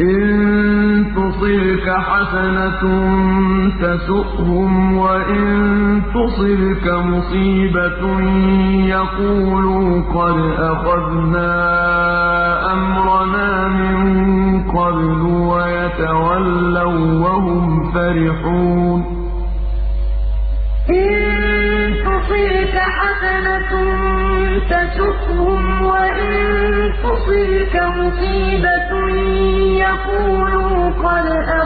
إِن تُصِبْكَ حَسَنَةٌ تَسُؤْهُمْ وَإِن تُصِبْكَ مُصِيبَةٌ يَقُولُوا قَدْ أَخَذْنَا أَمْرَنَا مِن قَبْلُ وَيَتَوَلَّوا وَّهُمْ فَرِحُونَ. إِن تُصِبْكَ حَسَنَةٌ تَسُؤْهُمْ وَإِن تُصِبْكَ مُصِيبَةٌ قَدْ أَخَذْنَا